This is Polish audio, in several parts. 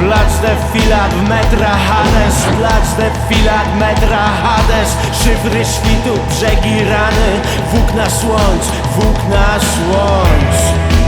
Platz der Filat, metra Hades Platz der Filat, metra Hades. Szyfry świtu, brzegi rany. Włókna słońc, włókna słońc.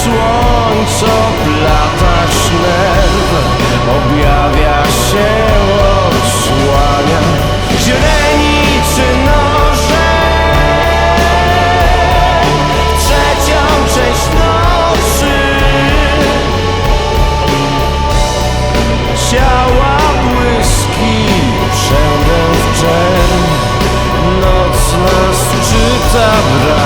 słońce plata sznerw Objawia się, odsłania. Zieleni czy noże? Trzecią część nocy. Ciała błyski Przędę w czerw Noc nas czyta brak